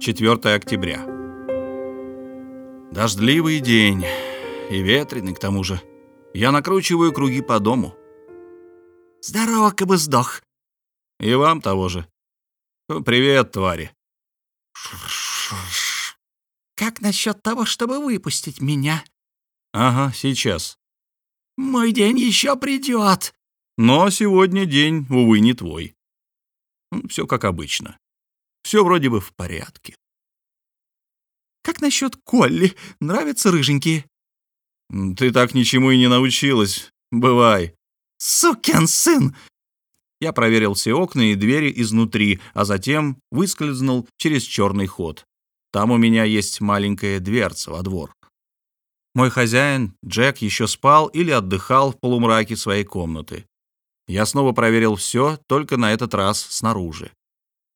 4 октября. Дождливый день и ветреный к тому же. Я накручиваю круги по дому. «Здорово, кабы-сдох!» И вам того же. Привет, твари. «Как насчет того, чтобы выпустить меня?» Ага, сейчас. «Мой день еще придет!» Но сегодня день, увы, не твой. Все как обычно. Все вроде бы в порядке. «Как насчет Колли? Нравятся рыженькие?» «Ты так ничему и не научилась. Бывай». «Сукин сын!» Я проверил все окна и двери изнутри, а затем выскользнул через черный ход. Там у меня есть маленькая дверца во двор. Мой хозяин, Джек, еще спал или отдыхал в полумраке своей комнаты. Я снова проверил все, только на этот раз снаружи.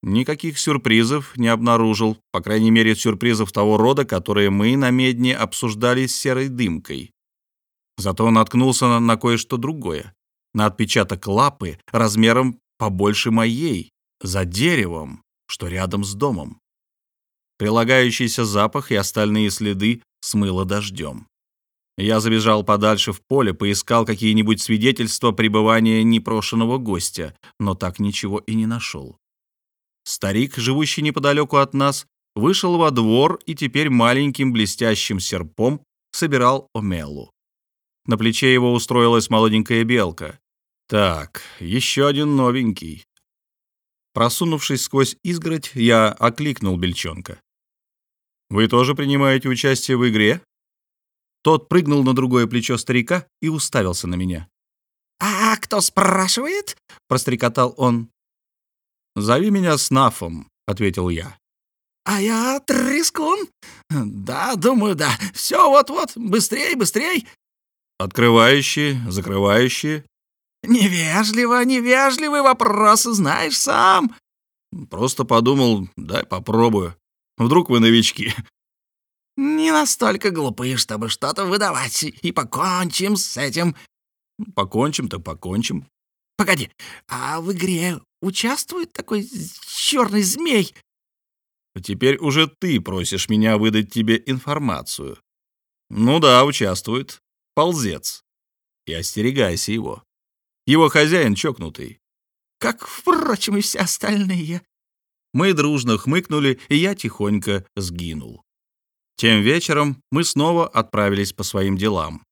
Никаких сюрпризов не обнаружил, по крайней мере, сюрпризов того рода, которые мы на медне обсуждали с серой дымкой. Зато наткнулся на, кое-что другое. На отпечаток лапы размером побольше моей, за деревом, что рядом с домом. Прилагающийся запах и остальные следы смыло дождем. Я забежал подальше в поле, поискал какие-нибудь свидетельства пребывания непрошенного гостя, но так ничего и не нашел. Старик, живущий неподалеку от нас, вышел во двор и теперь маленьким блестящим серпом собирал омелу. На плече его устроилась молоденькая белка. Так, еще один новенький. Просунувшись сквозь изгородь, я окликнул бельчонка. «Вы тоже принимаете участие в игре?» Тот прыгнул на другое плечо старика и уставился на меня. «А кто спрашивает?» — прострекотал он. «Зови меня Снафом», — ответил я. «А я Трескун? Да, думаю, да. Все, вот-вот, быстрей, быстрей!» «Открывающие, закрывающие». «Невежливо, невежливый вопрос, знаешь сам». «Просто подумал, дай попробую. Вдруг вы новички». «Не настолько глупые, чтобы что-то выдавать, и покончим с этим». «Покончим-то покончим». «Погоди, а в игре участвует такой черный змей?» «Теперь уже ты просишь меня выдать тебе информацию». «Ну да, участвует. Ползец. И остерегайся его. Его хозяин чокнутый». «Как, впрочем, и все остальные». Мы дружно хмыкнули, и я тихонько сгинул. Тем вечером мы снова отправились по своим делам.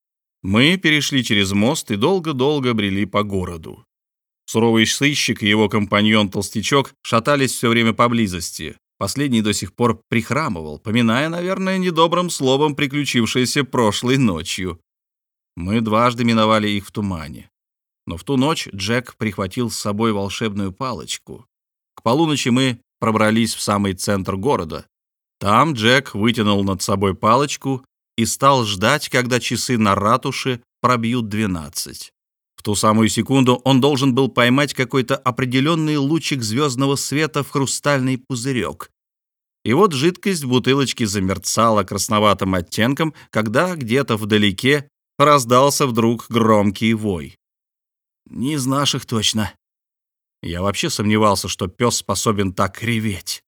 Мы перешли через мост и долго-долго брели по городу. Суровый сыщик и его компаньон-толстячок шатались все время поблизости. Последний до сих пор прихрамывал, поминая, наверное, недобрым словом приключившееся прошлой ночью. Мы дважды миновали их в тумане. Но в ту ночь Джек прихватил с собой волшебную палочку. К полуночи мы пробрались в самый центр города. Там Джек вытянул над собой палочку и стал ждать, когда часы на ратуше пробьют двенадцать. Ту самую секунду он должен был поймать какой-то определенный лучик звездного света в хрустальный пузырек. И вот жидкость в бутылочке замерцала красноватым оттенком, когда где-то вдалеке раздался вдруг громкий вой. Не из наших точно. Я вообще сомневался, что пес способен так реветь.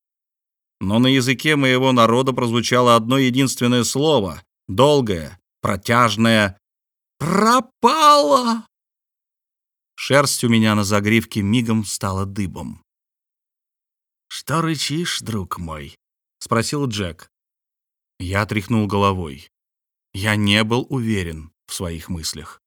Но на языке моего народа прозвучало одно единственное слово, долгое, протяжное «Пропало!». Шерсть у меня на загривке мигом стала дыбом. «Что рычишь, друг мой?» — спросил Джек. Я тряхнул головой. Я не был уверен в своих мыслях.